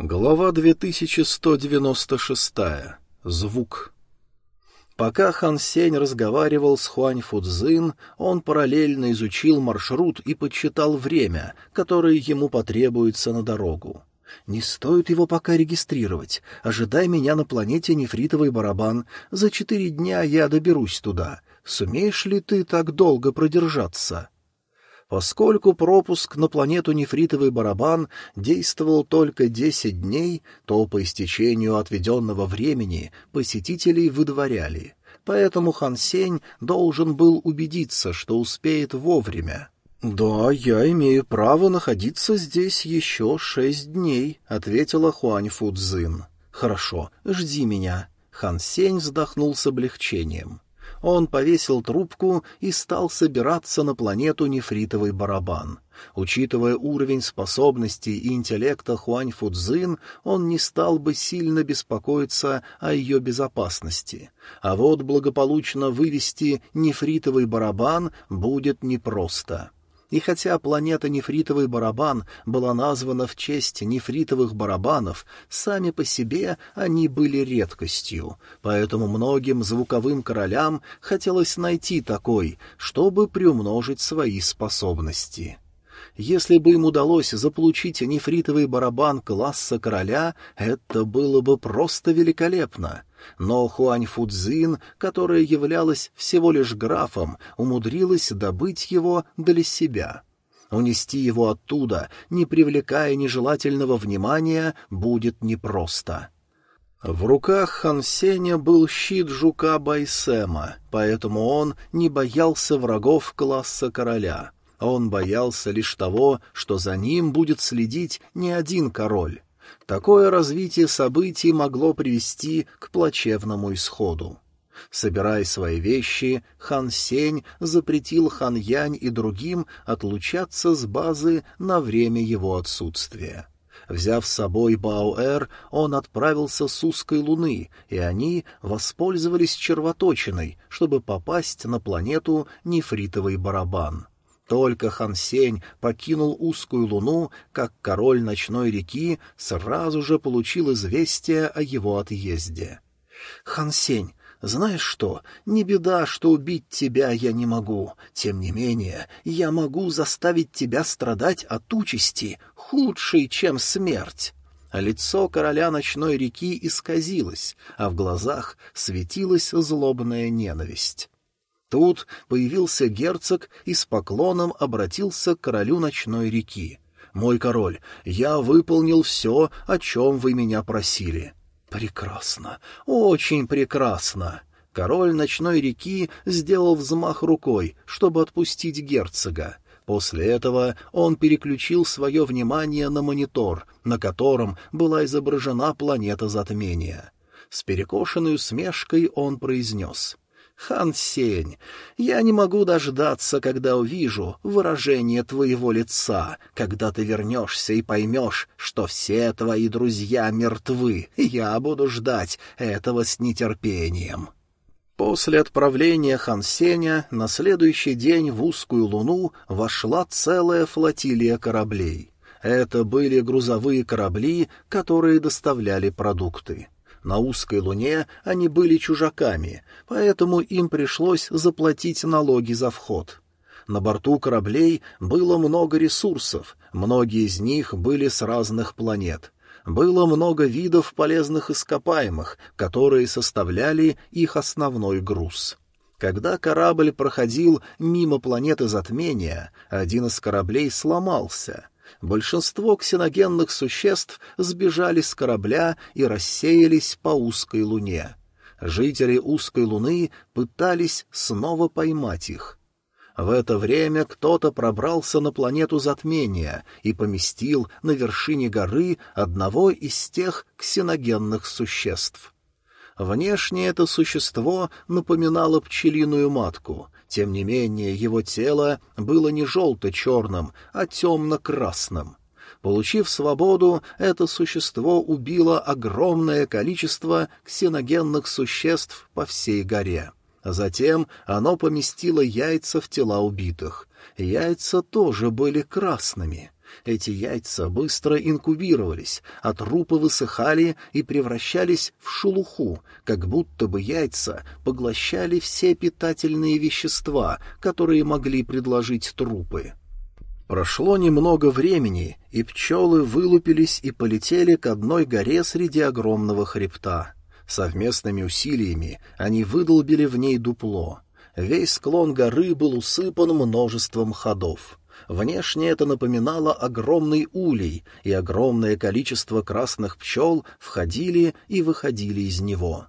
Глава 2196. Звук. Пока Хан Сень разговаривал с Хуань Фудзин, он параллельно изучил маршрут и подсчитал время, которое ему потребуется на дорогу. «Не стоит его пока регистрировать. Ожидай меня на планете Нефритовый барабан. За четыре дня я доберусь туда. Сумеешь ли ты так долго продержаться?» Поскольку пропуск на планету Нефритовый барабан действовал только десять дней, то по истечению отведенного времени посетителей выдворяли. Поэтому Хан Сень должен был убедиться, что успеет вовремя. «Да, я имею право находиться здесь еще шесть дней», — ответила Хуань Фудзин. «Хорошо, жди меня». Хан Сень вздохнул с облегчением он повесил трубку и стал собираться на планету нефритовый барабан. Учитывая уровень способностей и интеллекта Хуань Фудзин, он не стал бы сильно беспокоиться о ее безопасности. А вот благополучно вывести нефритовый барабан будет непросто. И хотя планета Нефритовый барабан была названа в честь нефритовых барабанов, сами по себе они были редкостью, поэтому многим звуковым королям хотелось найти такой, чтобы приумножить свои способности. Если бы им удалось заполучить нефритовый барабан класса короля, это было бы просто великолепно. Но Хуань Фудзин, которая являлась всего лишь графом, умудрилась добыть его для себя. Унести его оттуда, не привлекая нежелательного внимания, будет непросто. В руках Хан Сеня был щит жука Байсема, поэтому он не боялся врагов класса короля. Он боялся лишь того, что за ним будет следить не один король. Такое развитие событий могло привести к плачевному исходу. Собирая свои вещи, хан Сень запретил хан Янь и другим отлучаться с базы на время его отсутствия. Взяв с собой Баоэр, он отправился с узкой луны, и они воспользовались червоточиной, чтобы попасть на планету Нефритовый барабан. Только Хан Сень покинул узкую луну, как король ночной реки сразу же получил известие о его отъезде. «Хан Сень, знаешь что, не беда, что убить тебя я не могу. Тем не менее, я могу заставить тебя страдать от участи, худшей, чем смерть». Лицо короля ночной реки исказилось, а в глазах светилась злобная ненависть. Тут появился герцог и с поклоном обратился к королю ночной реки. «Мой король, я выполнил все, о чем вы меня просили». «Прекрасно, очень прекрасно!» Король ночной реки сделал взмах рукой, чтобы отпустить герцога. После этого он переключил свое внимание на монитор, на котором была изображена планета затмения. С перекошенной усмешкой он произнес — Хан Сень, я не могу дождаться, когда увижу выражение твоего лица, когда ты вернешься и поймешь, что все твои друзья мертвы. Я буду ждать этого с нетерпением». После отправления Хан Сеня на следующий день в узкую луну вошла целая флотилия кораблей. Это были грузовые корабли, которые доставляли продукты. На узкой луне они были чужаками, поэтому им пришлось заплатить налоги за вход. На борту кораблей было много ресурсов, многие из них были с разных планет. Было много видов полезных ископаемых, которые составляли их основной груз. Когда корабль проходил мимо планеты затмения, один из кораблей сломался — большинство ксеногенных существ сбежали с корабля и рассеялись по узкой луне. Жители узкой луны пытались снова поймать их. В это время кто-то пробрался на планету затмения и поместил на вершине горы одного из тех ксеногенных существ. Внешне это существо напоминало пчелиную матку, тем не менее, его тело было не желто-черным, а темно-красным. Получив свободу, это существо убило огромное количество ксеногенных существ по всей горе. Затем оно поместило яйца в тела убитых. Яйца тоже были красными. Эти яйца быстро инкубировались, а трупы высыхали и превращались в шелуху, как будто бы яйца поглощали все питательные вещества, которые могли предложить трупы. Прошло немного времени, и пчелы вылупились и полетели к одной горе среди огромного хребта. Совместными усилиями они выдолбили в ней дупло. Весь склон горы был усыпан множеством ходов. Внешне это напоминало огромный улей, и огромное количество красных пчел входили и выходили из него.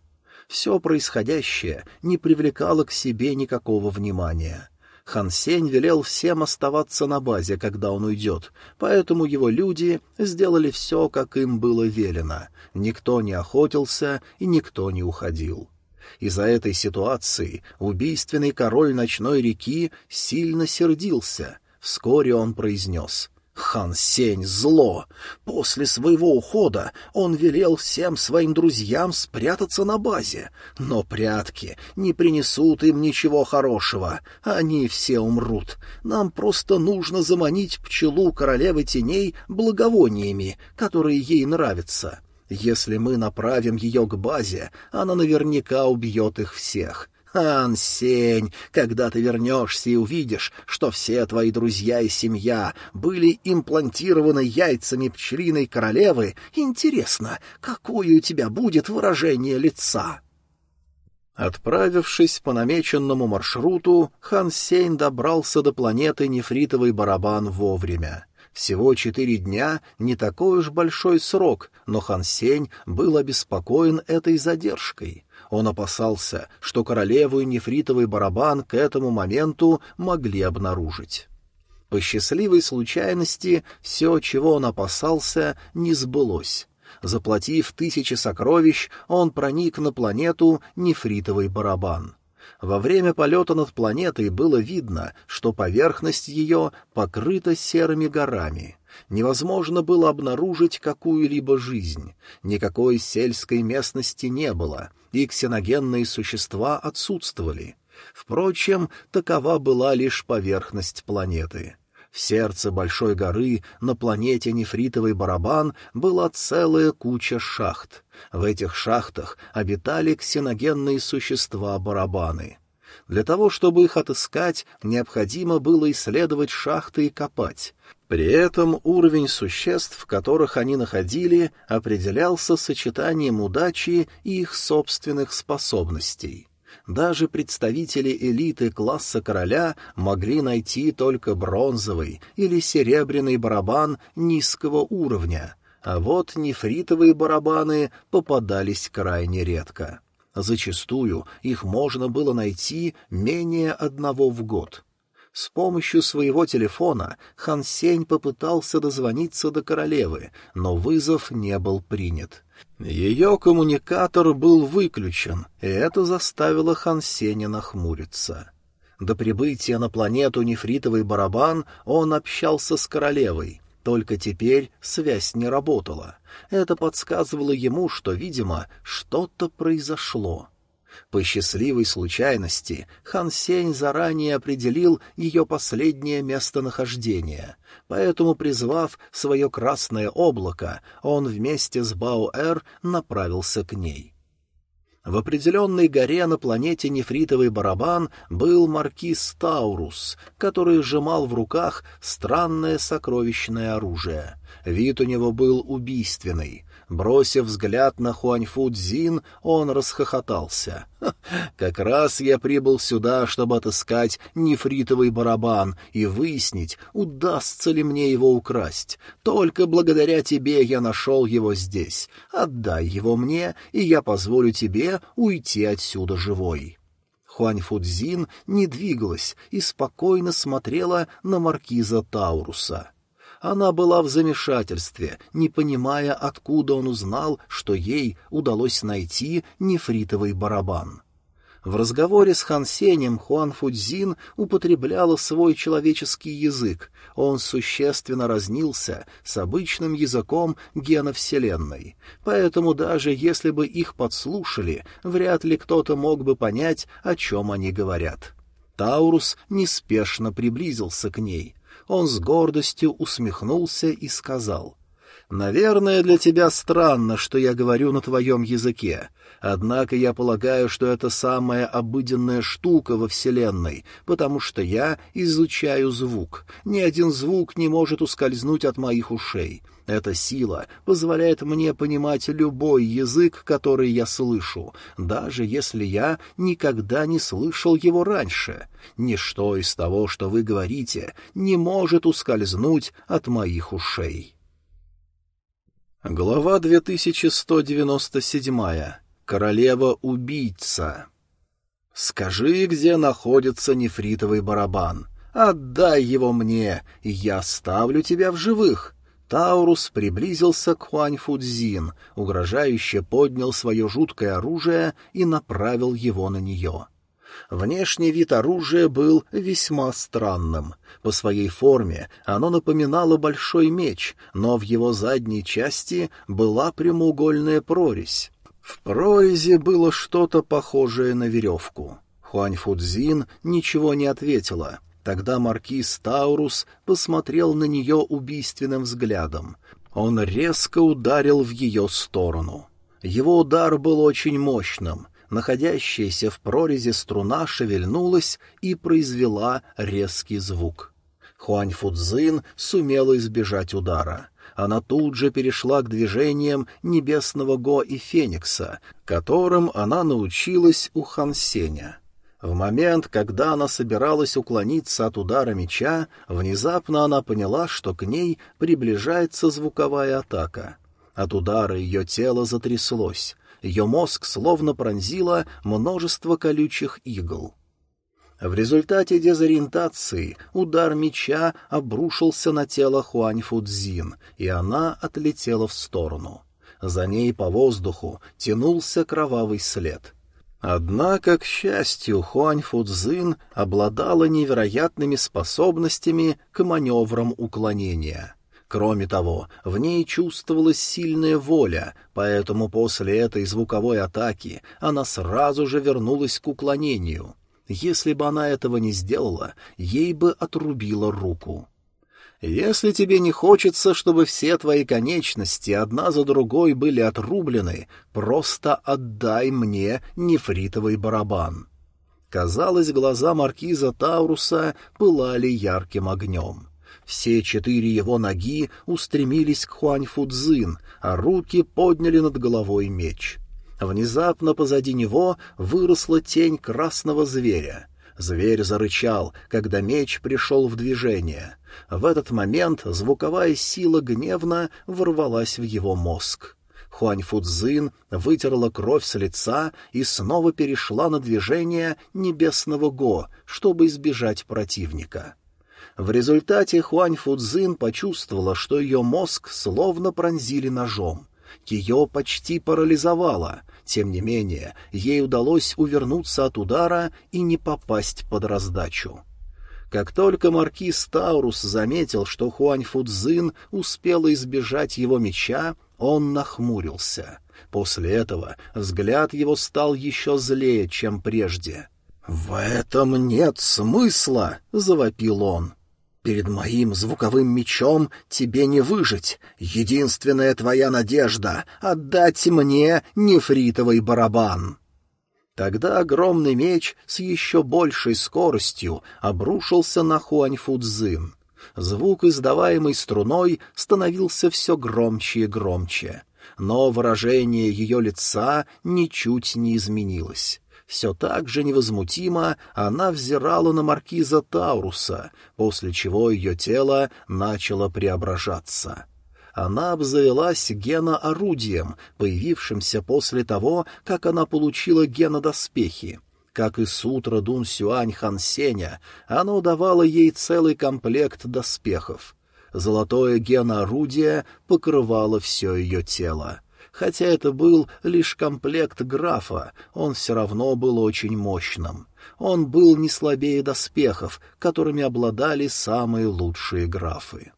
Все происходящее не привлекало к себе никакого внимания. Хан Сень велел всем оставаться на базе, когда он уйдет, поэтому его люди сделали все, как им было велено. Никто не охотился и никто не уходил. Из-за этой ситуации убийственный король ночной реки сильно сердился — Вскоре он произнес «Хан Сень — зло! После своего ухода он велел всем своим друзьям спрятаться на базе, но прятки не принесут им ничего хорошего, они все умрут. Нам просто нужно заманить пчелу королевы теней благовониями, которые ей нравятся». Если мы направим ее к базе, она наверняка убьет их всех. Ансень, когда ты вернешься и увидишь, что все твои друзья и семья были имплантированы яйцами пчелиной королевы, интересно, какое у тебя будет выражение лица?» Отправившись по намеченному маршруту, Хан Сень добрался до планеты Нефритовый барабан вовремя. Всего четыре дня — не такой уж большой срок, но Хан Сень был обеспокоен этой задержкой — он опасался, что королеву и нефритовый барабан к этому моменту могли обнаружить. По счастливой случайности все, чего он опасался, не сбылось. Заплатив тысячи сокровищ, он проник на планету нефритовый барабан. Во время полета над планетой было видно, что поверхность ее покрыта серыми горами. Невозможно было обнаружить какую-либо жизнь. Никакой сельской местности не было, и ксеногенные существа отсутствовали. Впрочем, такова была лишь поверхность планеты. В сердце большой горы на планете Нефритовый барабан была целая куча шахт. В этих шахтах обитали ксеногенные существа-барабаны. Для того, чтобы их отыскать, необходимо было исследовать шахты и копать. При этом уровень существ, которых они находили, определялся сочетанием удачи и их собственных способностей. Даже представители элиты класса короля могли найти только бронзовый или серебряный барабан низкого уровня, а вот нефритовые барабаны попадались крайне редко. Зачастую их можно было найти менее одного в год — с помощью своего телефона Хан Сень попытался дозвониться до королевы, но вызов не был принят. Ее коммуникатор был выключен, и это заставило Хан Сеня нахмуриться. До прибытия на планету Нефритовый барабан он общался с королевой, только теперь связь не работала. Это подсказывало ему, что, видимо, что-то произошло. По счастливой случайности Хан Сень заранее определил ее последнее местонахождение, поэтому, призвав свое красное облако, он вместе с Баоэр направился к ней. В определенной горе на планете Нефритовый барабан был маркиз Таурус, который сжимал в руках странное сокровищное оружие. Вид у него был убийственный. Бросив взгляд на Хуаньфу Цзин, он расхохотался. «Как раз я прибыл сюда, чтобы отыскать нефритовый барабан и выяснить, удастся ли мне его украсть. Только благодаря тебе я нашел его здесь. Отдай его мне, и я позволю тебе уйти отсюда живой». Хуань Фудзин не двигалась и спокойно смотрела на маркиза Тауруса. Она была в замешательстве, не понимая, откуда он узнал, что ей удалось найти нефритовый барабан. В разговоре с Хан Сенем Хуан Фудзин употребляла свой человеческий язык, он существенно разнился с обычным языком гена Вселенной, поэтому даже если бы их подслушали, вряд ли кто-то мог бы понять, о чем они говорят. Таурус неспешно приблизился к ней. Он с гордостью усмехнулся и сказал, «Наверное, для тебя странно, что я говорю на твоем языке. Однако я полагаю, что это самая обыденная штука во Вселенной, потому что я изучаю звук. Ни один звук не может ускользнуть от моих ушей. Эта сила позволяет мне понимать любой язык, который я слышу, даже если я никогда не слышал его раньше. Ничто из того, что вы говорите, не может ускользнуть от моих ушей. Глава 2197. Королева-убийца. «Скажи, где находится нефритовый барабан. Отдай его мне, и я оставлю тебя в живых». Таурус приблизился к Хуаньфудзин, угрожающе поднял свое жуткое оружие и направил его на нее. Внешний вид оружия был весьма странным. По своей форме оно напоминало большой меч, но в его задней части была прямоугольная прорезь. В прорези было что-то похожее на веревку. Хуань Фудзин ничего не ответила. Тогда маркиз Таурус посмотрел на нее убийственным взглядом. Он резко ударил в ее сторону. Его удар был очень мощным. Находящаяся в прорези струна шевельнулась и произвела резкий звук. Хуань Фудзин сумела избежать удара она тут же перешла к движениям небесного Го и Феникса, которым она научилась у Хансеня. В момент, когда она собиралась уклониться от удара меча, внезапно она поняла, что к ней приближается звуковая атака. От удара ее тело затряслось, ее мозг словно пронзило множество колючих игл. В результате дезориентации удар меча обрушился на тело Хуань Фудзин, и она отлетела в сторону. За ней по воздуху тянулся кровавый след. Однако, к счастью, Хуань Фудзин обладала невероятными способностями к маневрам уклонения. Кроме того, в ней чувствовалась сильная воля, поэтому после этой звуковой атаки она сразу же вернулась к уклонению — если бы она этого не сделала, ей бы отрубило руку. Если тебе не хочется, чтобы все твои конечности одна за другой были отрублены, просто отдай мне нефритовый барабан. Казалось, глаза маркиза Тауруса пылали ярким огнем. Все четыре его ноги устремились к Хуаньфудзин, а руки подняли над головой меч — Внезапно позади него выросла тень красного зверя. Зверь зарычал, когда меч пришел в движение. В этот момент звуковая сила гневно ворвалась в его мозг. Хуань Фудзин вытерла кровь с лица и снова перешла на движение небесного Го, чтобы избежать противника. В результате Хуань Фудзин почувствовала, что ее мозг словно пронзили ножом. Ее почти парализовало, тем не менее, ей удалось увернуться от удара и не попасть под раздачу. Как только маркиз Таурус заметил, что Хуань Фудзин успела избежать его меча, он нахмурился. После этого взгляд его стал еще злее, чем прежде. «В этом нет смысла!» — завопил он. Перед моим звуковым мечом тебе не выжить. Единственная твоя надежда — отдать мне нефритовый барабан». Тогда огромный меч с еще большей скоростью обрушился на Хуаньфудзин. Звук, издаваемый струной, становился все громче и громче. Но выражение ее лица ничуть не изменилось. Все так же невозмутимо она взирала на маркиза Тауруса, после чего ее тело начало преображаться. Она обзавелась геноорудием, появившимся после того, как она получила генодоспехи. Как и сутра Дун Сюань Хан Сеня, оно давало ей целый комплект доспехов. Золотое геноорудие покрывало все ее тело. Хотя это был лишь комплект графа, он все равно был очень мощным. Он был не слабее доспехов, которыми обладали самые лучшие графы.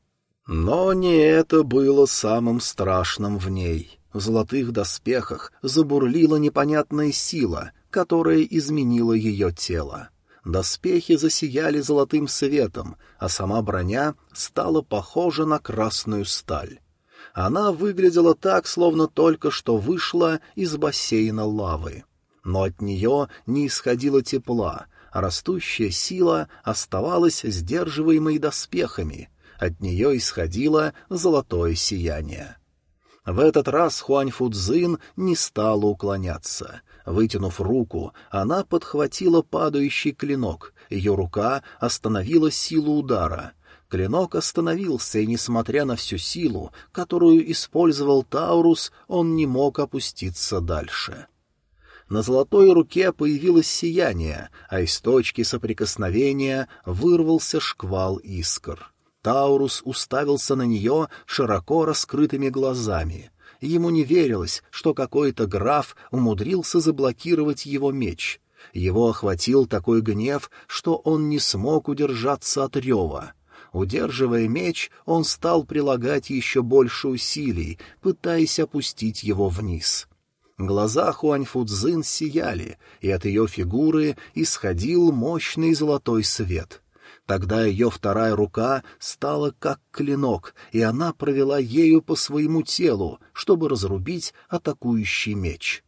Но не это было самым страшным в ней. В золотых доспехах забурлила непонятная сила, которая изменила ее тело. Доспехи засияли золотым светом, а сама броня стала похожа на красную сталь. Она выглядела так, словно только что вышла из бассейна лавы. Но от нее не исходило тепла, а растущая сила оставалась сдерживаемой доспехами. От нее исходило золотое сияние. В этот раз Хуань Фудзин не стала уклоняться. Вытянув руку, она подхватила падающий клинок. Ее рука остановила силу удара. Клинок остановился, и, несмотря на всю силу, которую использовал Таурус, он не мог опуститься дальше. На золотой руке появилось сияние, а из точки соприкосновения вырвался шквал искр. Таурус уставился на нее широко раскрытыми глазами. Ему не верилось, что какой-то граф умудрился заблокировать его меч. Его охватил такой гнев, что он не смог удержаться от рева. Удерживая меч, он стал прилагать еще больше усилий, пытаясь опустить его вниз. Глаза Хуаньфудзин сияли, и от ее фигуры исходил мощный золотой свет. Тогда ее вторая рука стала как клинок, и она провела ею по своему телу, чтобы разрубить атакующий меч.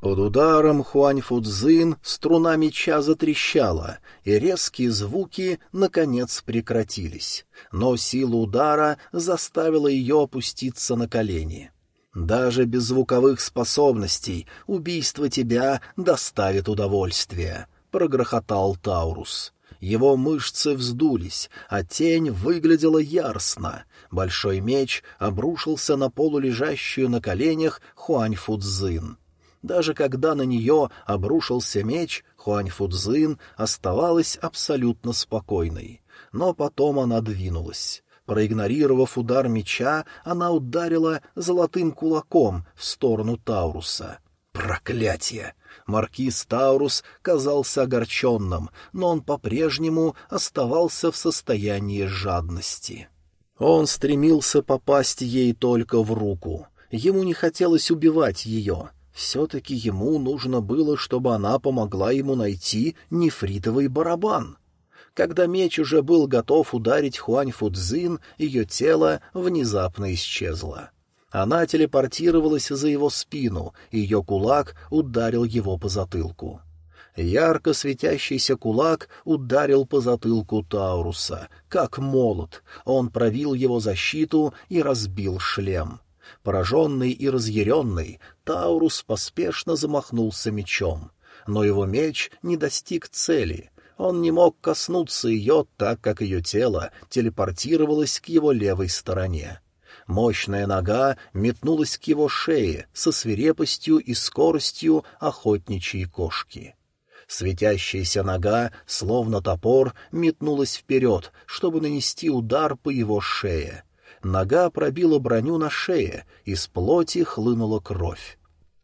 Под ударом Хуань Фудзин струна меча затрещала, и резкие звуки, наконец, прекратились. Но сила удара заставила ее опуститься на колени. «Даже без звуковых способностей убийство тебя доставит удовольствие», — прогрохотал Таурус. Его мышцы вздулись, а тень выглядела яростно. Большой меч обрушился на полулежащую на коленях Хуань Фудзин. Даже когда на нее обрушился меч, Хуань Фудзин оставалась абсолютно спокойной. Но потом она двинулась. Проигнорировав удар меча, она ударила золотым кулаком в сторону Тауруса. Проклятие! Маркиз Таурус казался огорченным, но он по-прежнему оставался в состоянии жадности. Он стремился попасть ей только в руку. Ему не хотелось убивать ее. Все-таки ему нужно было, чтобы она помогла ему найти нефритовый барабан. Когда меч уже был готов ударить Хуань Фудзин, ее тело внезапно исчезло. Она телепортировалась за его спину, и ее кулак ударил его по затылку. Ярко светящийся кулак ударил по затылку Тауруса, как молот. Он пробил его защиту и разбил шлем. Пораженный и разъяренный, Таурус поспешно замахнулся мечом. Но его меч не достиг цели. Он не мог коснуться ее, так как ее тело телепортировалось к его левой стороне. Мощная нога метнулась к его шее со свирепостью и скоростью охотничьей кошки. Светящаяся нога, словно топор, метнулась вперед, чтобы нанести удар по его шее. Нога пробила броню на шее, из плоти хлынула кровь.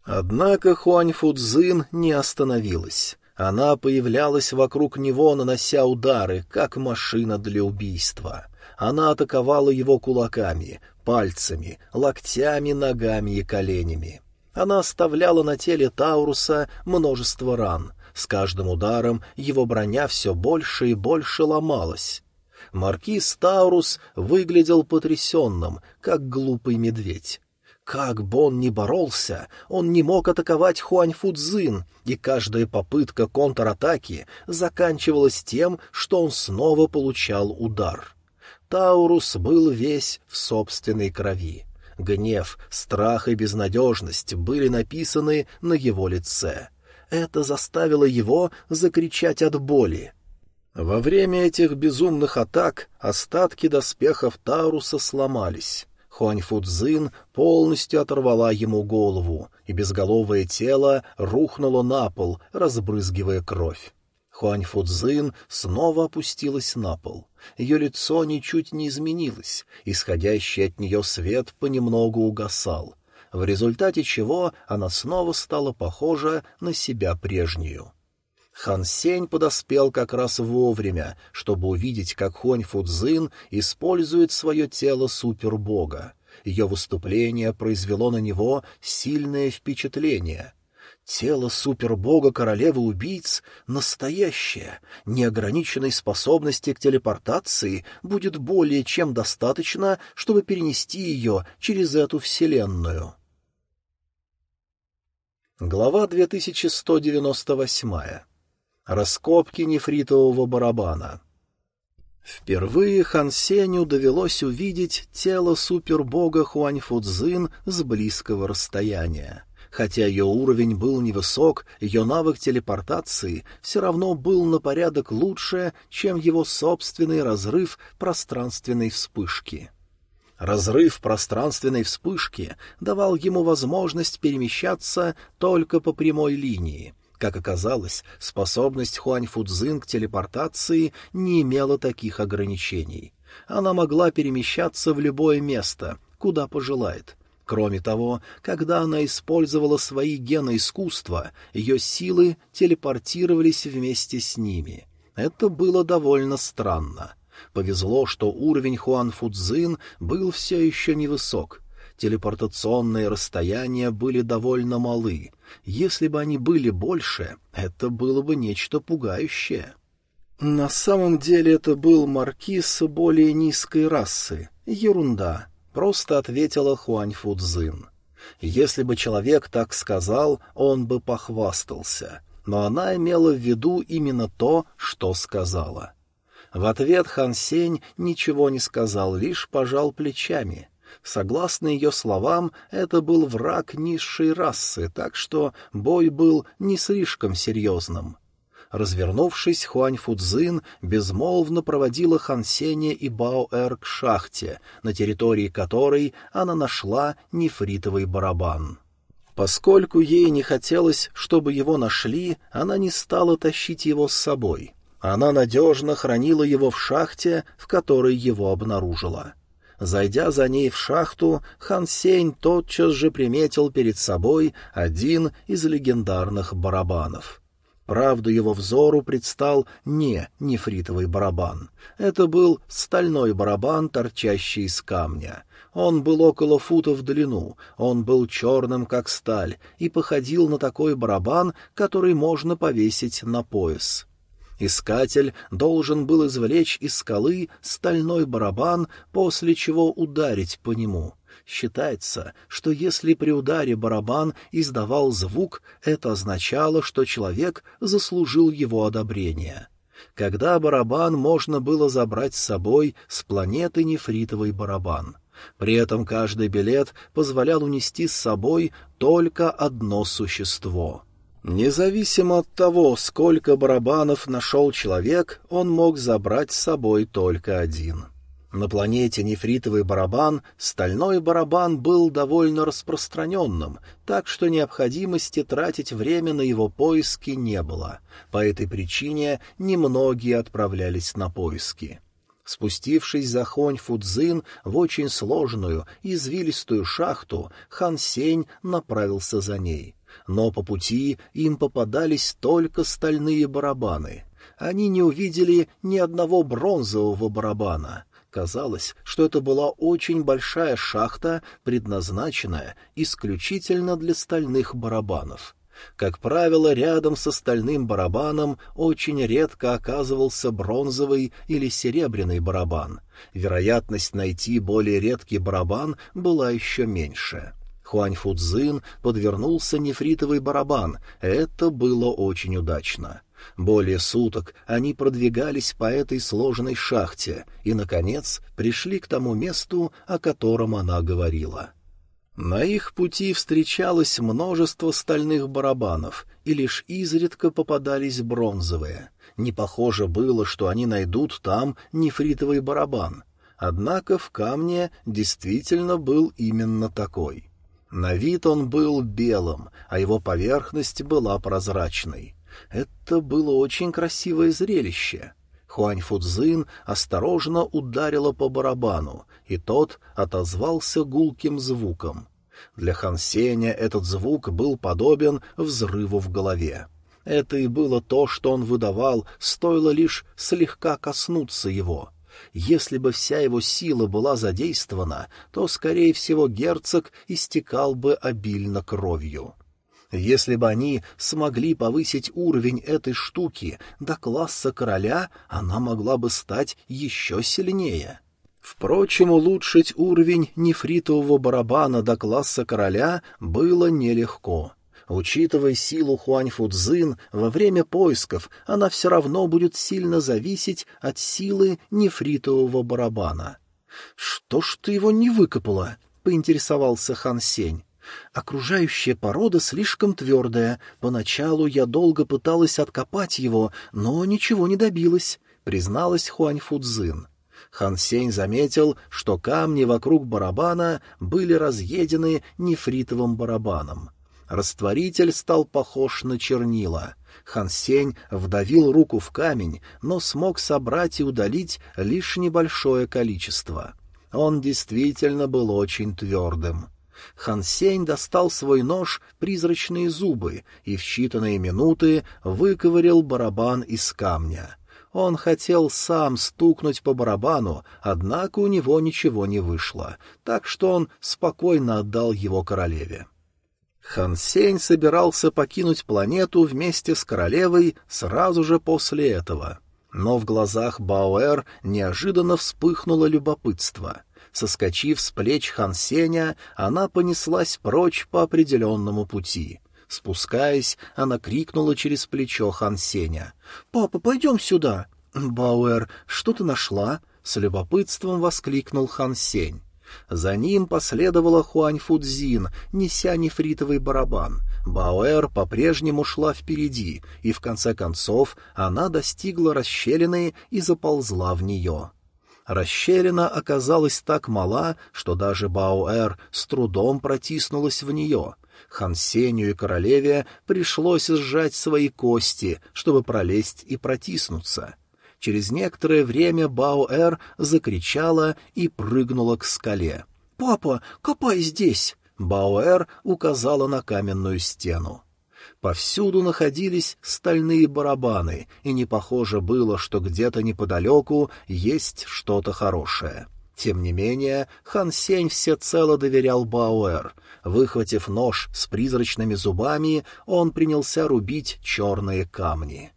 Однако Хуань Фудзин не остановилась. Она появлялась вокруг него, нанося удары, как машина для убийства. Она атаковала его кулаками, пальцами, локтями, ногами и коленями. Она оставляла на теле Тауруса множество ран. С каждым ударом его броня все больше и больше ломалась. Маркиз Таурус выглядел потрясенным, как глупый медведь. Как бы он ни боролся, он не мог атаковать Хуань Фудзин, и каждая попытка контратаки заканчивалась тем, что он снова получал удар. Таурус был весь в собственной крови. Гнев, страх и безнадежность были написаны на его лице. Это заставило его закричать от боли. Во время этих безумных атак остатки доспехов Тауруса сломались. Хуань Фудзин полностью оторвала ему голову, и безголовое тело рухнуло на пол, разбрызгивая кровь. Хуань Фудзин снова опустилась на пол. Ее лицо ничуть не изменилось, исходящий от нее свет понемногу угасал, в результате чего она снова стала похожа на себя прежнюю. Хан Сень подоспел как раз вовремя, чтобы увидеть, как Хуань Фудзин использует свое тело супербога. Ее выступление произвело на него сильное впечатление — Тело супербога королевы убийц настоящее, неограниченной способности к телепортации будет более чем достаточно, чтобы перенести ее через эту вселенную. Глава 2198. Раскопки нефритового барабана. Впервые Хан Сеню довелось увидеть тело супербога Хуаньфудзин с близкого расстояния. Хотя ее уровень был невысок, ее навык телепортации все равно был на порядок лучше, чем его собственный разрыв пространственной вспышки. Разрыв пространственной вспышки давал ему возможность перемещаться только по прямой линии. Как оказалось, способность Хуань Фудзин к телепортации не имела таких ограничений. Она могла перемещаться в любое место, куда пожелает — Кроме того, когда она использовала свои гены искусства, ее силы телепортировались вместе с ними. Это было довольно странно. Повезло, что уровень Хуан Фудзин был все еще невысок. Телепортационные расстояния были довольно малы. Если бы они были больше, это было бы нечто пугающее. На самом деле это был маркиз более низкой расы. Ерунда просто ответила Хуань Фудзин. Если бы человек так сказал, он бы похвастался, но она имела в виду именно то, что сказала. В ответ Хан Сень ничего не сказал, лишь пожал плечами. Согласно ее словам, это был враг низшей расы, так что бой был не слишком серьезным. Развернувшись, Хуань Фудзин безмолвно проводила Хан Сеня и Баоэр к шахте, на территории которой она нашла нефритовый барабан. Поскольку ей не хотелось, чтобы его нашли, она не стала тащить его с собой. Она надежно хранила его в шахте, в которой его обнаружила. Зайдя за ней в шахту, Хан Сень тотчас же приметил перед собой один из легендарных барабанов — Правда, его взору предстал не нефритовый барабан. Это был стальной барабан, торчащий из камня. Он был около фута в длину, он был черным, как сталь, и походил на такой барабан, который можно повесить на пояс. Искатель должен был извлечь из скалы стальной барабан, после чего ударить по нему — Считается, что если при ударе барабан издавал звук, это означало, что человек заслужил его одобрение. Когда барабан можно было забрать с собой с планеты нефритовый барабан. При этом каждый билет позволял унести с собой только одно существо. Независимо от того, сколько барабанов нашел человек, он мог забрать с собой только один. На планете нефритовый барабан, стальной барабан был довольно распространенным, так что необходимости тратить время на его поиски не было. По этой причине немногие отправлялись на поиски. Спустившись за Хонь Фудзин в очень сложную, извилистую шахту, Хан Сень направился за ней. Но по пути им попадались только стальные барабаны. Они не увидели ни одного бронзового барабана — Казалось, что это была очень большая шахта, предназначенная исключительно для стальных барабанов. Как правило, рядом со стальным барабаном очень редко оказывался бронзовый или серебряный барабан. Вероятность найти более редкий барабан была еще меньше. Хуань Фудзин подвернулся нефритовый барабан, это было очень удачно. Более суток они продвигались по этой сложной шахте и, наконец, пришли к тому месту, о котором она говорила. На их пути встречалось множество стальных барабанов, и лишь изредка попадались бронзовые. Не похоже было, что они найдут там нефритовый барабан. Однако в камне действительно был именно такой. На вид он был белым, а его поверхность была прозрачной. Это было очень красивое зрелище. Хуань Фудзин осторожно ударила по барабану, и тот отозвался гулким звуком. Для Хан Сеня этот звук был подобен взрыву в голове. Это и было то, что он выдавал, стоило лишь слегка коснуться его. Если бы вся его сила была задействована, то, скорее всего, герцог истекал бы обильно кровью. Если бы они смогли повысить уровень этой штуки до класса короля, она могла бы стать еще сильнее. Впрочем, улучшить уровень нефритового барабана до класса короля было нелегко. Учитывая силу Хуань Фудзин, во время поисков она все равно будет сильно зависеть от силы нефритового барабана. — Что ж ты его не выкопала? — поинтересовался Хан Сень. Окружающая порода слишком твердая. Поначалу я долго пыталась откопать его, но ничего не добилась, — призналась Хуань Фудзин. Хан Сень заметил, что камни вокруг барабана были разъедены нефритовым барабаном. Растворитель стал похож на чернила. Хансень вдавил руку в камень, но смог собрать и удалить лишь небольшое количество. Он действительно был очень твердым. Хансень достал свой нож «Призрачные зубы» и в считанные минуты выковырял барабан из камня. Он хотел сам стукнуть по барабану, однако у него ничего не вышло, так что он спокойно отдал его королеве. Хан Сень собирался покинуть планету вместе с королевой сразу же после этого. Но в глазах Бауэр неожиданно вспыхнуло любопытство. Соскочив с плеч Хан Сеня, она понеслась прочь по определенному пути. Спускаясь, она крикнула через плечо Хан Сеня. «Папа, пойдем сюда!» «Бауэр, что ты нашла?» — с любопытством воскликнул Хан Сень. За ним последовала Хуань Фудзин, неся нефритовый барабан. Баоэр по-прежнему шла впереди, и в конце концов она достигла расщелины и заползла в нее. Расщелина оказалась так мала, что даже Баоэр с трудом протиснулась в нее. Хансению и королеве пришлось сжать свои кости, чтобы пролезть и протиснуться. Через некоторое время Баоэр закричала и прыгнула к скале. «Папа, копай здесь!» Баоэр указала на каменную стену. Повсюду находились стальные барабаны, и не похоже было, что где-то неподалеку есть что-то хорошее. Тем не менее, Хан Сень всецело доверял Баоэр. Выхватив нож с призрачными зубами, он принялся рубить черные камни.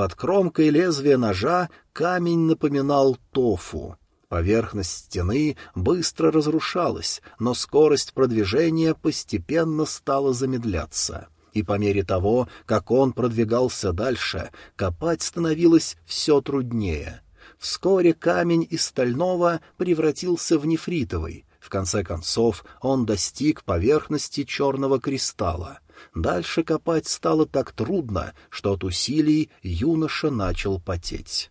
Под кромкой лезвия ножа камень напоминал тофу. Поверхность стены быстро разрушалась, но скорость продвижения постепенно стала замедляться. И по мере того, как он продвигался дальше, копать становилось все труднее. Вскоре камень из стального превратился в нефритовый. В конце концов он достиг поверхности черного кристалла — Дальше копать стало так трудно, что от усилий юноша начал потеть.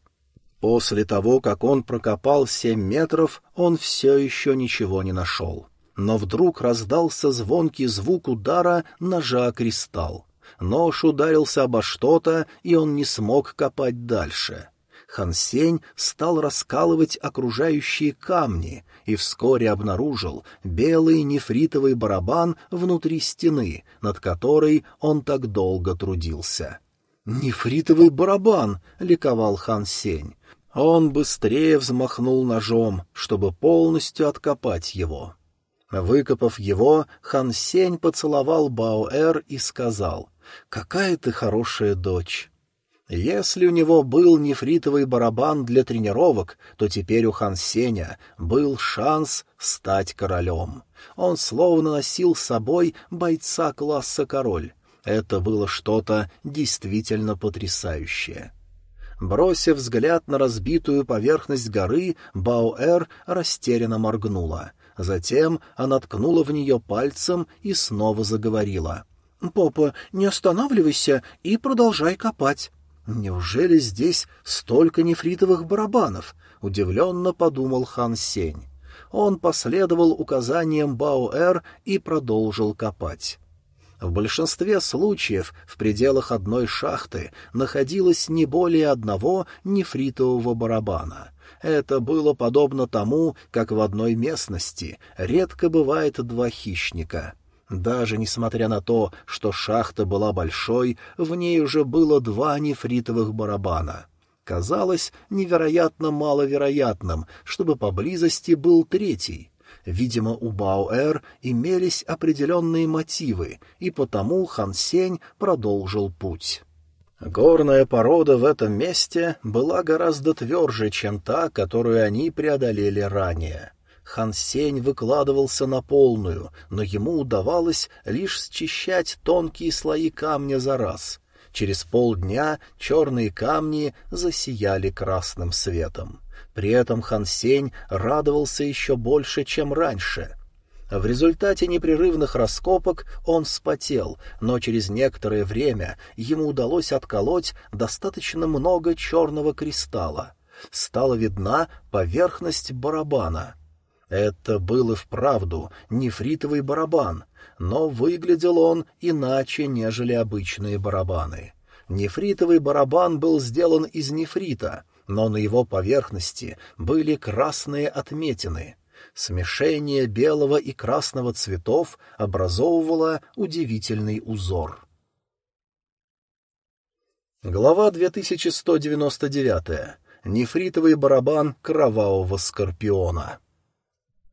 После того, как он прокопал семь метров, он все еще ничего не нашел. Но вдруг раздался звонкий звук удара ножа о кристалл. Нож ударился обо что-то, и он не смог копать дальше. Хансень стал раскалывать окружающие камни и вскоре обнаружил белый нефритовый барабан внутри стены, над которой он так долго трудился. «Нефритовый барабан!» — ликовал Хан Сень. Он быстрее взмахнул ножом, чтобы полностью откопать его. Выкопав его, Хан Сень поцеловал Баоэр и сказал, «Какая ты хорошая дочь!» Если у него был нефритовый барабан для тренировок, то теперь у Хан Сеня был шанс стать королем. Он словно носил с собой бойца класса король. Это было что-то действительно потрясающее. Бросив взгляд на разбитую поверхность горы, Баоэр растерянно моргнула. Затем она ткнула в нее пальцем и снова заговорила. — Попа, не останавливайся и продолжай копать. «Неужели здесь столько нефритовых барабанов?» — удивленно подумал Хан Сень. Он последовал указаниям Баоэр и продолжил копать. В большинстве случаев в пределах одной шахты находилось не более одного нефритового барабана. Это было подобно тому, как в одной местности редко бывает два хищника. Даже несмотря на то, что шахта была большой, в ней уже было два нефритовых барабана. Казалось невероятно маловероятным, чтобы поблизости был третий. Видимо, у Баоэр имелись определенные мотивы, и потому Хан Сень продолжил путь. Горная порода в этом месте была гораздо тверже, чем та, которую они преодолели ранее. Хан Сень выкладывался на полную, но ему удавалось лишь счищать тонкие слои камня за раз. Через полдня черные камни засияли красным светом. При этом Хан Сень радовался еще больше, чем раньше. В результате непрерывных раскопок он вспотел, но через некоторое время ему удалось отколоть достаточно много черного кристалла. Стала видна поверхность барабана. Это был и вправду нефритовый барабан, но выглядел он иначе, нежели обычные барабаны. Нефритовый барабан был сделан из нефрита, но на его поверхности были красные отметины. Смешение белого и красного цветов образовывало удивительный узор. Глава 2199. Нефритовый барабан кровавого скорпиона.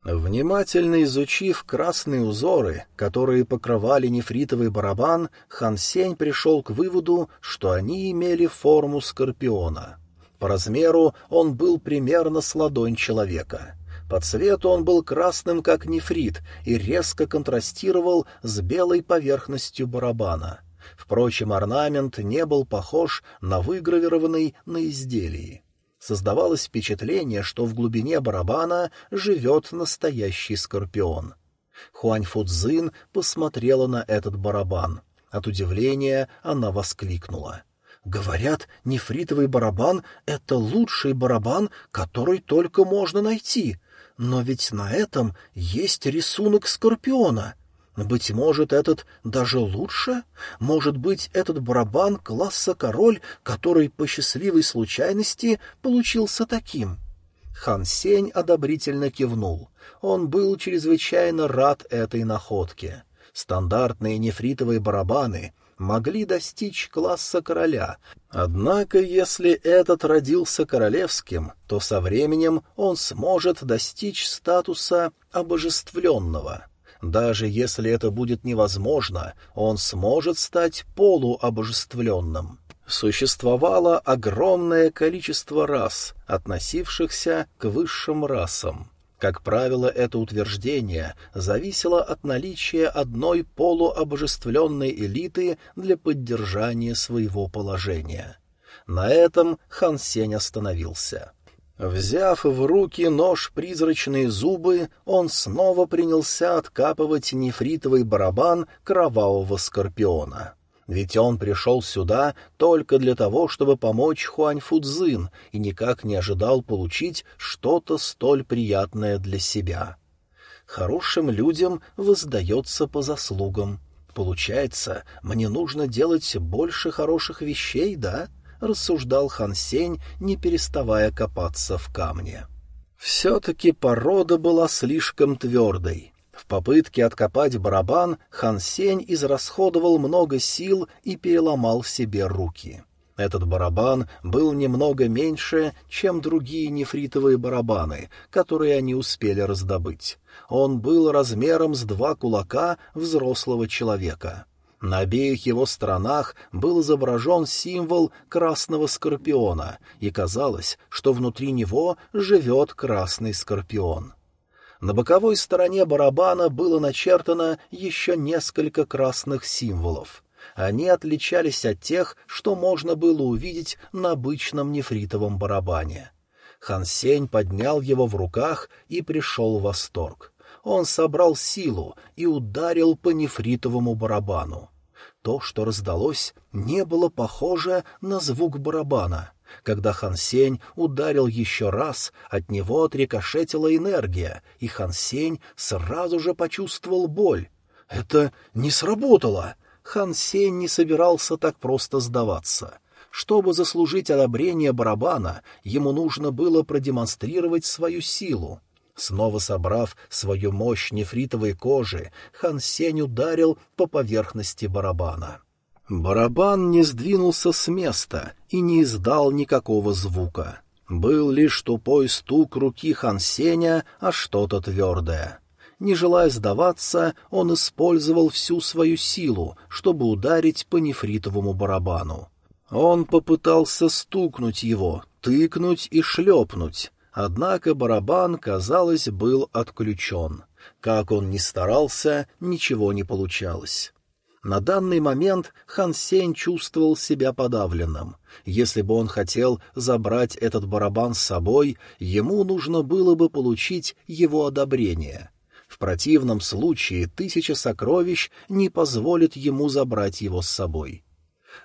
Внимательно изучив красные узоры, которые покрывали нефритовый барабан, Хан Сень пришел к выводу, что они имели форму скорпиона. По размеру он был примерно с ладонь человека. По цвету он был красным, как нефрит, и резко контрастировал с белой поверхностью барабана. Впрочем, орнамент не был похож на выгравированный на изделии. Создавалось впечатление, что в глубине барабана живет настоящий скорпион. Хуань Фудзин посмотрела на этот барабан. От удивления она воскликнула. «Говорят, нефритовый барабан — это лучший барабан, который только можно найти. Но ведь на этом есть рисунок скорпиона. Быть может, этот даже лучше? Может быть, этот барабан класса король, который по счастливой случайности получился таким? Хан Сень одобрительно кивнул. Он был чрезвычайно рад этой находке. Стандартные нефритовые барабаны могли достичь класса короля. Однако, если этот родился королевским, то со временем он сможет достичь статуса обожествленного. Даже если это будет невозможно, он сможет стать полуобожествленным. Существовало огромное количество рас, относившихся к высшим расам. Как правило, это утверждение зависело от наличия одной полуобожествленной элиты для поддержания своего положения. На этом Хан Сень остановился. Взяв в руки нож призрачные зубы, он снова принялся откапывать нефритовый барабан кровавого скорпиона. Ведь он пришел сюда только для того, чтобы помочь Хуань Фудзин, и никак не ожидал получить что-то столь приятное для себя. Хорошим людям воздается по заслугам. Получается, мне нужно делать больше хороших вещей, да? — рассуждал Хан Сень, не переставая копаться в камне. Все-таки порода была слишком твердой. В попытке откопать барабан Хан Сень израсходовал много сил и переломал себе руки. Этот барабан был немного меньше, чем другие нефритовые барабаны, которые они успели раздобыть. Он был размером с два кулака взрослого человека. На обеих его сторонах был изображен символ красного скорпиона, и казалось, что внутри него живет красный скорпион. На боковой стороне барабана было начертано еще несколько красных символов. Они отличались от тех, что можно было увидеть на обычном нефритовом барабане. Хансень поднял его в руках и пришел в восторг. Он собрал силу и ударил по нефритовому барабану. То, что раздалось, не было похоже на звук барабана — когда Хан Сень ударил еще раз, от него отрикошетила энергия, и Хан Сень сразу же почувствовал боль. Это не сработало. Хан Сень не собирался так просто сдаваться. Чтобы заслужить одобрение барабана, ему нужно было продемонстрировать свою силу. Снова собрав свою мощь нефритовой кожи, Хан Сень ударил по поверхности барабана. Барабан не сдвинулся с места и не издал никакого звука. Был лишь тупой стук руки Хансеня, а что-то твердое. Не желая сдаваться, он использовал всю свою силу, чтобы ударить по нефритовому барабану. Он попытался стукнуть его, тыкнуть и шлепнуть, однако барабан, казалось, был отключен. Как он ни старался, ничего не получалось. На данный момент Хан Сень чувствовал себя подавленным. Если бы он хотел забрать этот барабан с собой, ему нужно было бы получить его одобрение. В противном случае тысяча сокровищ не позволит ему забрать его с собой.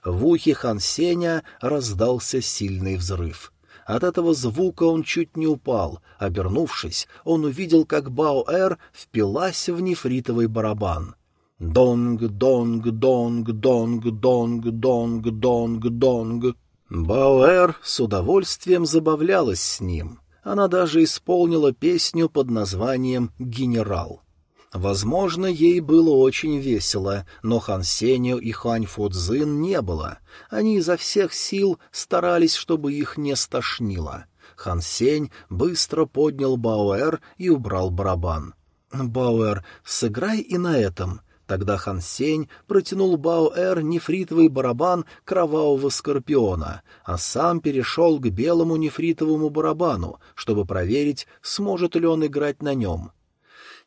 В ухе Хан Сеня раздался сильный взрыв. От этого звука он чуть не упал. Обернувшись, он увидел, как Баоэр впилась в нефритовый барабан. Донг, донг, донг, донг, донг, донг, донг, донг. Баоэр с удовольствием забавлялась с ним. Она даже исполнила песню под названием «Генерал». Возможно, ей было очень весело, но Хан Сеню и Хань Фудзин не было. Они изо всех сил старались, чтобы их не стошнило. Хан Сень быстро поднял Бауэр и убрал барабан. «Бауэр, сыграй и на этом». Тогда Хан Сень протянул Бауэр нефритовый барабан кровавого скорпиона, а сам перешел к белому нефритовому барабану, чтобы проверить, сможет ли он играть на нем.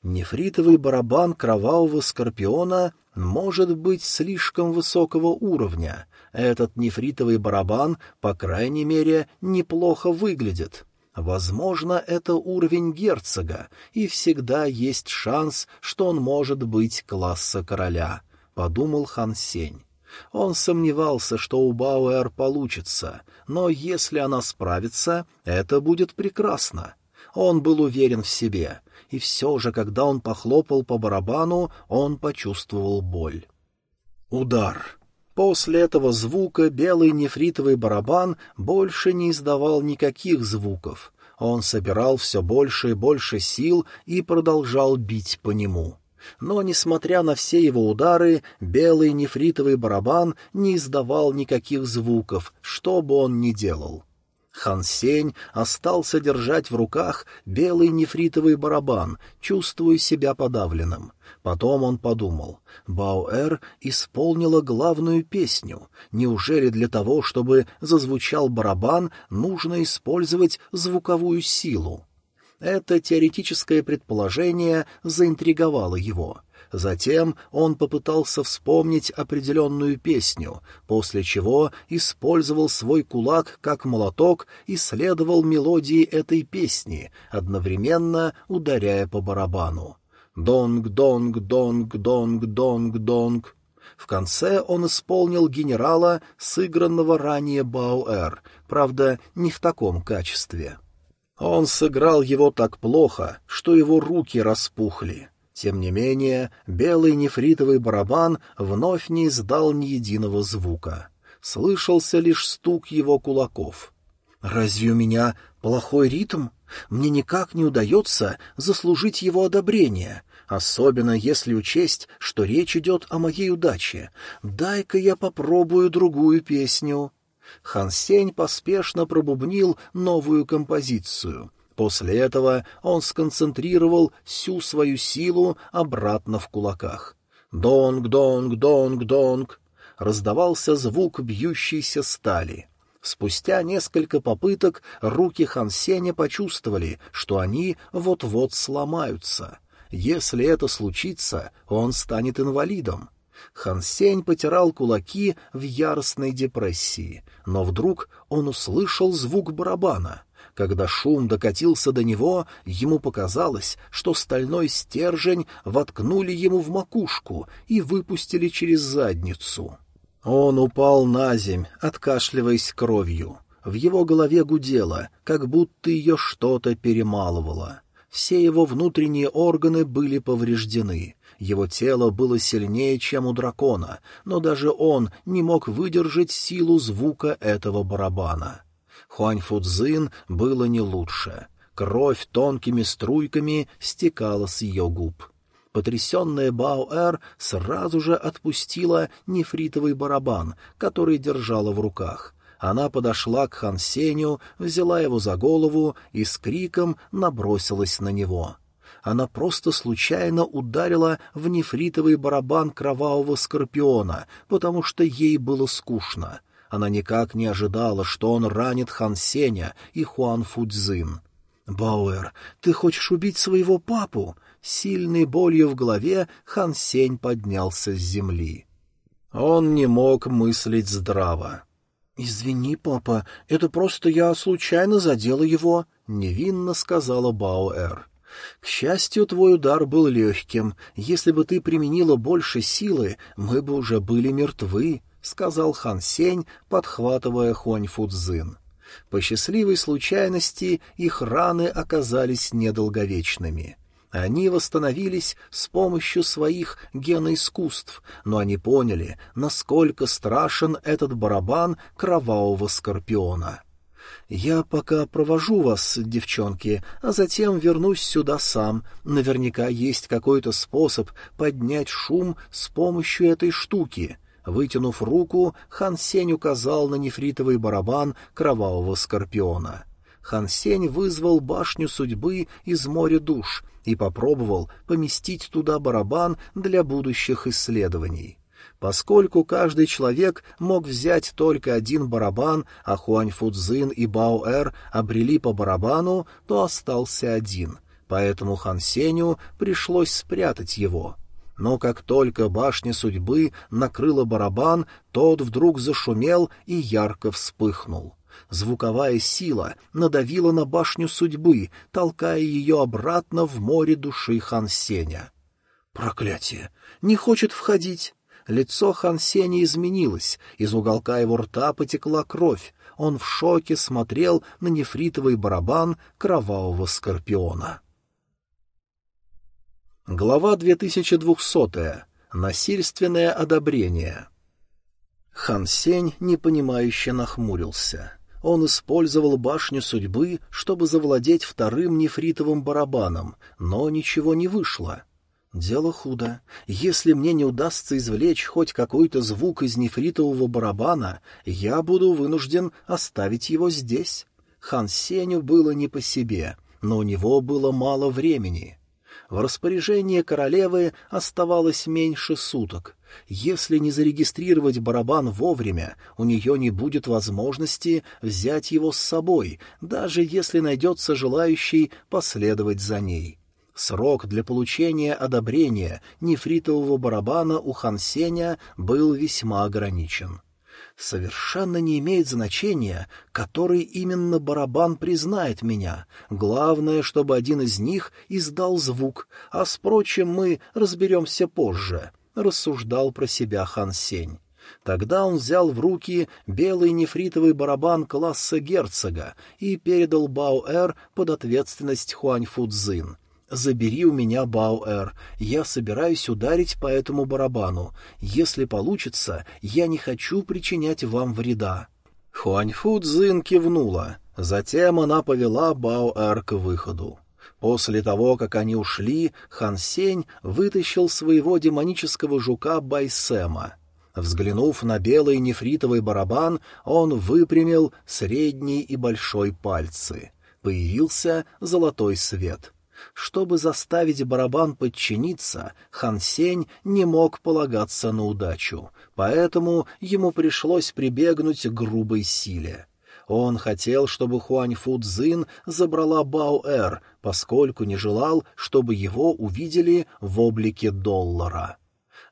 Нефритовый барабан кровавого скорпиона может быть слишком высокого уровня. Этот нефритовый барабан, по крайней мере, неплохо выглядит. Возможно, это уровень герцога, и всегда есть шанс, что он может быть класса короля, — подумал Хан Сень. Он сомневался, что у Бауэр получится, но если она справится, это будет прекрасно. Он был уверен в себе — и все же, когда он похлопал по барабану, он почувствовал боль. Удар. После этого звука белый нефритовый барабан больше не издавал никаких звуков. Он собирал все больше и больше сил и продолжал бить по нему. Но, несмотря на все его удары, белый нефритовый барабан не издавал никаких звуков, что бы он ни делал. Хан Сень остался держать в руках белый нефритовый барабан, чувствуя себя подавленным. Потом он подумал, Баоэр исполнила главную песню. Неужели для того, чтобы зазвучал барабан, нужно использовать звуковую силу? Это теоретическое предположение заинтриговало его. Затем он попытался вспомнить определенную песню, после чего использовал свой кулак как молоток и следовал мелодии этой песни, одновременно ударяя по барабану. Донг-донг-донг-донг-донг-донг. В конце он исполнил генерала, сыгранного ранее Бауэр, правда, не в таком качестве. Он сыграл его так плохо, что его руки распухли. Тем не менее, белый нефритовый барабан вновь не издал ни единого звука. Слышался лишь стук его кулаков. «Разве у меня плохой ритм? Мне никак не удается заслужить его одобрение, особенно если учесть, что речь идет о моей удаче. Дай-ка я попробую другую песню». Хан Сень поспешно пробубнил новую композицию. После этого он сконцентрировал всю свою силу обратно в кулаках. «Донг-донг-донг-донг!» раздавался звук бьющейся стали. Спустя несколько попыток руки Хансеня почувствовали, что они вот-вот сломаются. Если это случится, он станет инвалидом. Хансень потирал кулаки в яростной депрессии, но вдруг он услышал звук барабана. Когда шум докатился до него, ему показалось, что стальной стержень воткнули ему в макушку и выпустили через задницу. Он упал на земь, откашливаясь кровью. В его голове гудело, как будто ее что-то перемалывало. Все его внутренние органы были повреждены. Его тело было сильнее, чем у дракона, но даже он не мог выдержать силу звука этого барабана. Хуань Фудзин было не лучше. Кровь тонкими струйками стекала с ее губ. Потрясенная Баоэр сразу же отпустила нефритовый барабан, который держала в руках. Она подошла к Хан Сеню, взяла его за голову и с криком набросилась на него. она просто случайно ударила в нефритовый барабан кровавого скорпиона, потому что ей было скучно. Она никак не ожидала, что он ранит Хан Сеня и Хуан Фудзин. «Бауэр, ты хочешь убить своего папу?» Сильной болью в голове Хан Сень поднялся с земли. Он не мог мыслить здраво. «Извини, папа, это просто я случайно задела его», — невинно сказала Бауэр. «К счастью, твой удар был легким. Если бы ты применила больше силы, мы бы уже были мертвы», — сказал Хан Сень, подхватывая Хуань Фудзин. По счастливой случайности их раны оказались недолговечными. Они восстановились с помощью своих геноискусств, но они поняли, насколько страшен этот барабан кровавого скорпиона. «Я пока провожу вас, девчонки, а затем вернусь сюда сам. Наверняка есть какой-то способ поднять шум с помощью этой штуки». Вытянув руку, Хан Сень указал на нефритовый барабан кровавого скорпиона. Хан Сень вызвал башню судьбы из моря душ — и попробовал поместить туда барабан для будущих исследований. Поскольку каждый человек мог взять только один барабан, а Хуань Фудзин и Баоэр обрели по барабану, то остался один, поэтому Хан Сеню пришлось спрятать его. Но как только башня судьбы накрыла барабан, тот вдруг зашумел и ярко вспыхнул. Звуковая сила надавила на башню судьбы, толкая ее обратно в море души Хансеня. «Проклятие! Не хочет входить!» Лицо Хансеня изменилось, из уголка его рта потекла кровь. Он в шоке смотрел на нефритовый барабан кровавого скорпиона. Глава 2200. Насильственное одобрение. Хан Сень непонимающе нахмурился. Он использовал башню судьбы, чтобы завладеть вторым нефритовым барабаном, но ничего не вышло. Дело худо. Если мне не удастся извлечь хоть какой-то звук из нефритового барабана, я буду вынужден оставить его здесь. Хан Сеню было не по себе, но у него было мало времени. В распоряжении королевы оставалось меньше суток. Если не зарегистрировать барабан вовремя, у нее не будет возможности взять его с собой, даже если найдется желающий последовать за ней. Срок для получения одобрения нефритового барабана у Хансеня был весьма ограничен. Совершенно не имеет значения, который именно барабан признает меня. Главное, чтобы один из них издал звук, а с прочим мы разберемся позже. — рассуждал про себя Хан Сень. Тогда он взял в руки белый нефритовый барабан класса герцога и передал Баоэр под ответственность Хуань Фудзин. «Забери у меня Баоэр, я собираюсь ударить по этому барабану. Если получится, я не хочу причинять вам вреда». Хуань Фудзин кивнула. Затем она повела Баоэр к выходу. После того, как они ушли, Хан Сень вытащил своего демонического жука Байсема. Взглянув на белый нефритовый барабан, он выпрямил средний и большой пальцы. Появился золотой свет. Чтобы заставить барабан подчиниться, Хан Сень не мог полагаться на удачу, поэтому ему пришлось прибегнуть к грубой силе. Он хотел, чтобы Хуань Фудзин забрала Баоэр, поскольку не желал, чтобы его увидели в облике доллара.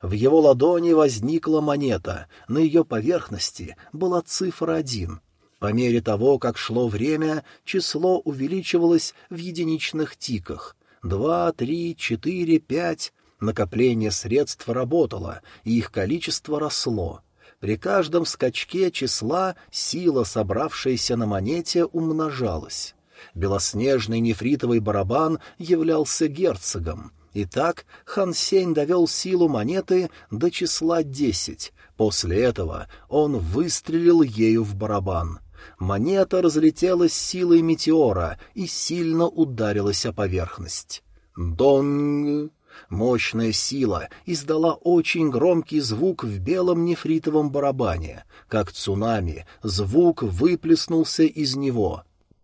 В его ладони возникла монета, на ее поверхности была цифра один. По мере того, как шло время, число увеличивалось в единичных тиках. Два, три, четыре, пять. Накопление средств работало, и их количество росло. При каждом скачке числа сила, собравшаяся на монете, умножалась. Белоснежный нефритовый барабан являлся герцогом. Итак, Хан Сень довел силу монеты до числа десять. После этого он выстрелил ею в барабан. Монета разлетелась силой метеора и сильно ударилась о поверхность. «Донг!» Мощная сила издала очень громкий звук в белом нефритовом барабане. Как цунами, звук выплеснулся из него.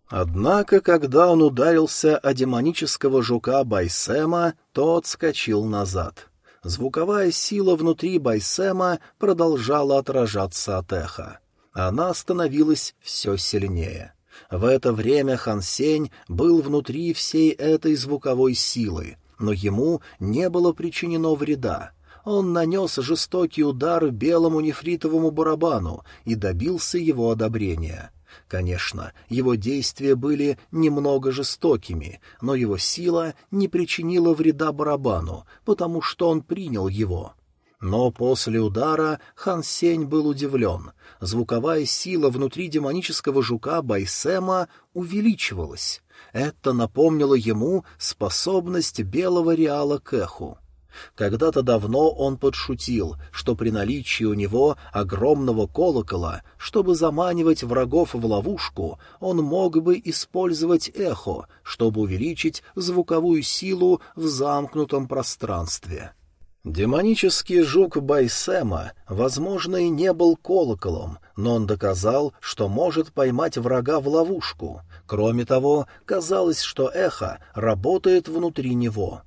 Однако, когда он ударился о демонического жука Байсема, тот скочил назад. Звуковая сила внутри Байсема продолжала отражаться от эха. Она становилась все сильнее. В это время Хансень был внутри всей этой звуковой силы, но ему не было причинено вреда. Он нанес жестокий удар белому нефритовому барабану и добился его одобрения. Конечно, его действия были немного жестокими, но его сила не причинила вреда барабану, потому что он принял его. Но после удара Хан Сень был удивлен. Звуковая сила внутри демонического жука Байсема увеличивалась. Это напомнило ему способность белого реала к. Когда-то давно он подшутил, что при наличии у него огромного колокола, чтобы заманивать врагов в ловушку, он мог бы использовать эхо, чтобы увеличить звуковую силу в замкнутом пространстве. Демонический жук Байсема, возможно, и не был колоколом, но он доказал, что может поймать врага в ловушку. Кроме того, казалось, что эхо работает внутри него.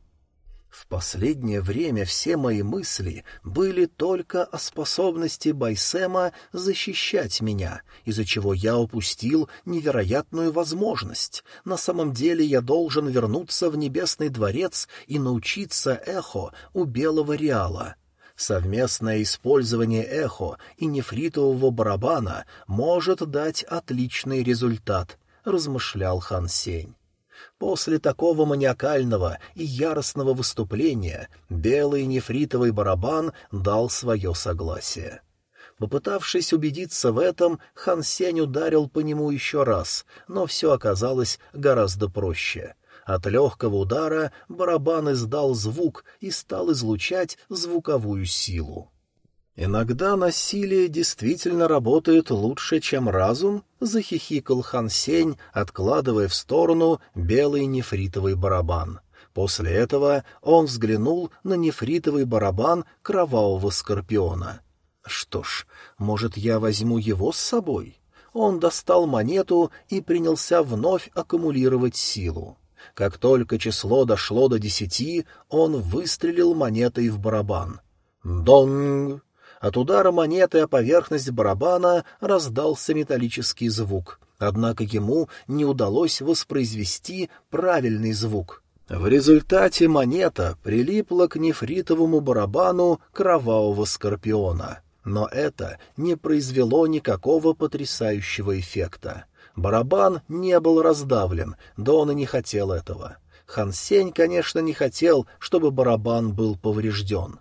В последнее время все мои мысли были только о способности Байсема защищать меня, из-за чего я упустил невероятную возможность. На самом деле я должен вернуться в Небесный дворец и научиться эхо у Белого Реала. Совместное использование эхо и нефритового барабана может дать отличный результат, размышлял Хан Сень. После такого маниакального и яростного выступления белый нефритовый барабан дал свое согласие. Попытавшись убедиться в этом, Хан Сень ударил по нему еще раз, но все оказалось гораздо проще. От легкого удара барабан издал звук и стал излучать звуковую силу. «Иногда насилие действительно работает лучше, чем разум», — захихикал Хан Сень, откладывая в сторону белый нефритовый барабан. После этого он взглянул на нефритовый барабан кровавого скорпиона. «Что ж, может, я возьму его с собой?» Он достал монету и принялся вновь аккумулировать силу. Как только число дошло до десяти, он выстрелил монетой в барабан. «Донг!» От удара монеты о поверхность барабана раздался металлический звук, однако ему не удалось воспроизвести правильный звук. В результате монета прилипла к нефритовому барабану кровавого скорпиона. Но это не произвело никакого потрясающего эффекта. Барабан не был раздавлен, да он и не хотел этого. Хансень, конечно, не хотел, чтобы барабан был поврежден.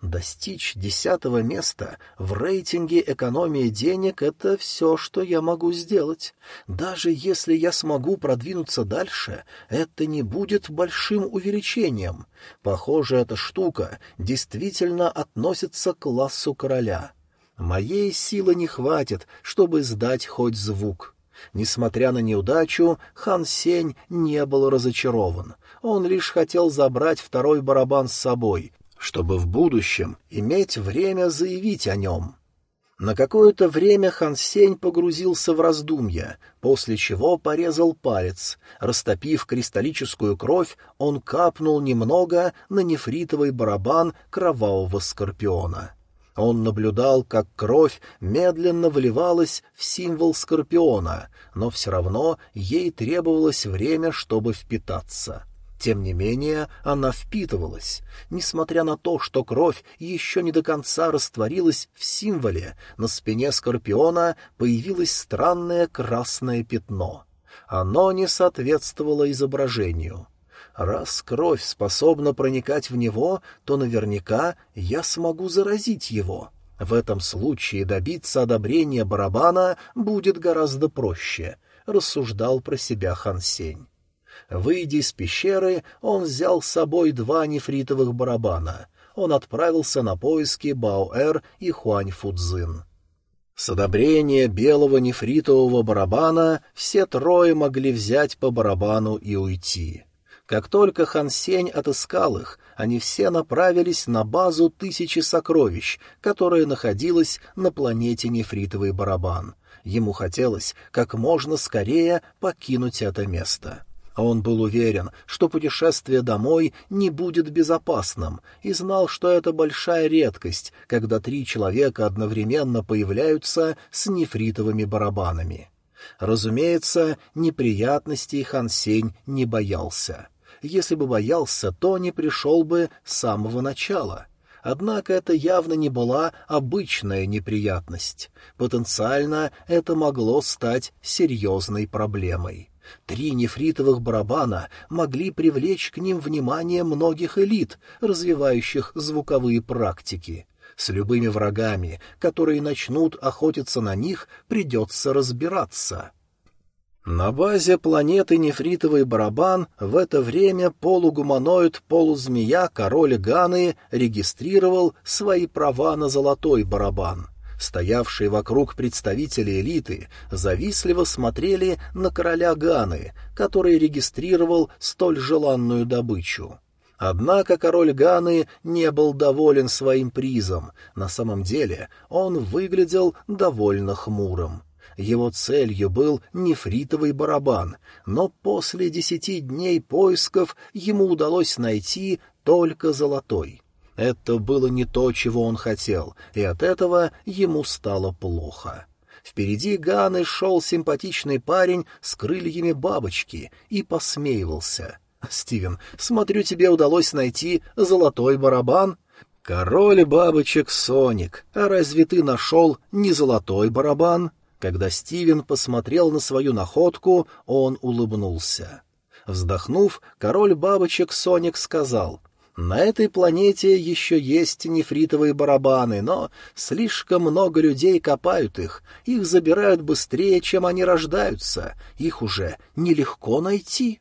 Достичь десятого места в рейтинге экономии денег — это все, что я могу сделать. Даже если я смогу продвинуться дальше, это не будет большим увеличением. Похоже, эта штука действительно относится к классу короля. Моей силы не хватит, чтобы сдать хоть звук. Несмотря на неудачу, хан Сень не был разочарован. Он лишь хотел забрать второй барабан с собой, чтобы в будущем иметь время заявить о нем. На какое-то время Хан Сень погрузился в раздумья, после чего порезал палец. Растопив кристаллическую кровь, он капнул немного на нефритовый барабан кровавого скорпиона. Он наблюдал, как кровь медленно вливалась в символ скорпиона, но все равно ей требовалось время, чтобы впитаться. Тем не менее, она впитывалась. Несмотря на то, что кровь еще не до конца растворилась в символе, на спине Скорпиона появилось странное красное пятно. Оно не соответствовало изображению. Раз кровь способна проникать в него, то наверняка я смогу заразить его. В этом случае добиться одобрения барабана будет гораздо проще, — рассуждал про себя Хансень. Выйдя из пещеры, он взял с собой два нефритовых барабана. Он отправился на поиски Баоэр и Хуань Фудзин. С одобрения белого нефритового барабана все трое могли взять по барабану и уйти. Как только Хан Сень отыскал их, они все направились на базу тысячи сокровищ, которая находилась на планете Нефритовый барабан — Ему хотелось как можно скорее покинуть это место. Он был уверен, что путешествие домой не будет безопасным, и знал, что это большая редкость, когда три человека одновременно появляются с нефритовыми барабанами. Разумеется, неприятностей Хан Сень не боялся. Если бы боялся, то не пришел бы с самого начала. Однако это явно не была обычная неприятность. Потенциально это могло стать серьезной проблемой. Три нефритовых барабана могли привлечь к ним внимание многих элит, развивающих звуковые практики. С любыми врагами, которые начнут охотиться на них, придется разбираться. На базе планеты Нефритовый барабан в это время полугуманоид-полузмея король Ганы регистрировал свои права на золотой барабан — Стоявшие вокруг представители элиты завистливо смотрели на короля Ганы, который регистрировал столь желанную добычу. Однако король Ганы не был доволен своим призом. На самом деле он выглядел довольно хмурым. Его целью был нефритовый барабан, но после десяти дней поисков ему удалось найти только золотой. Это было не то, чего он хотел, и от этого ему стало плохо. Впереди Ганы шел симпатичный парень с крыльями бабочки и посмеивался. «Стивен, смотрю, тебе удалось найти золотой барабан?» «Король бабочек Соник, а разве ты нашел не золотой барабан?» Когда Стивен посмотрел на свою находку, он улыбнулся. Вздохнув, король бабочек Соник сказал, на этой планете еще есть нефритовые барабаны, но слишком много людей копают их, их забирают быстрее, чем они рождаются, их уже нелегко найти.